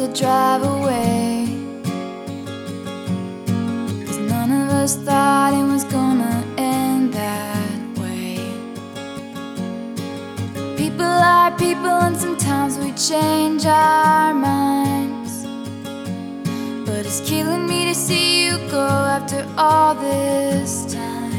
to drive away. Cause none of us thought it was gonna end that way. People are people, and sometimes we change our minds. But it's killing me to see you go after all this time.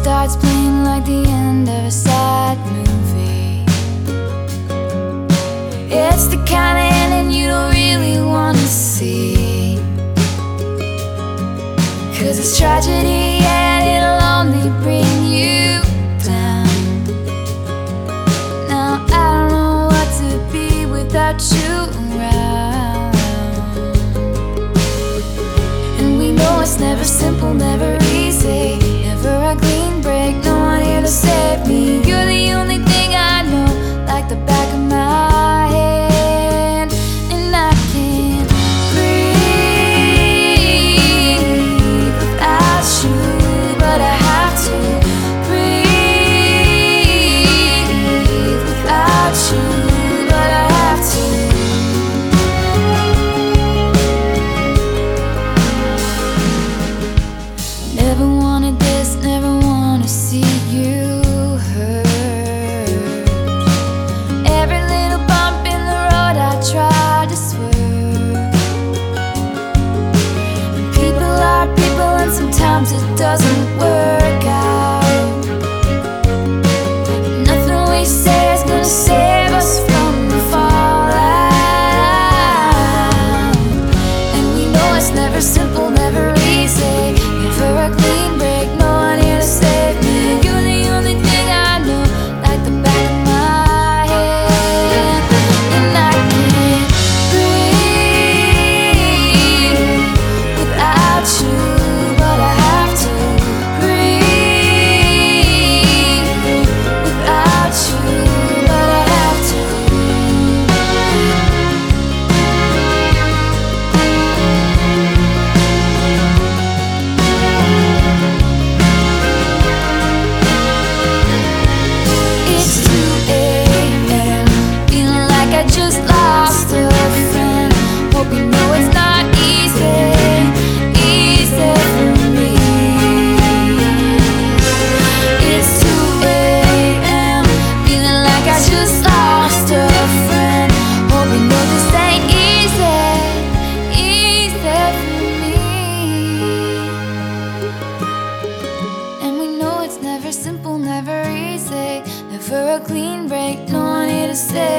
Starts playing like the end of a sad movie. It's the kind of ending you don't really want to see. Cause it's tragedy and it'll only bring you down. Now I don't know what to be without you around. it doesn't work. to.